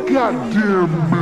goddamn me.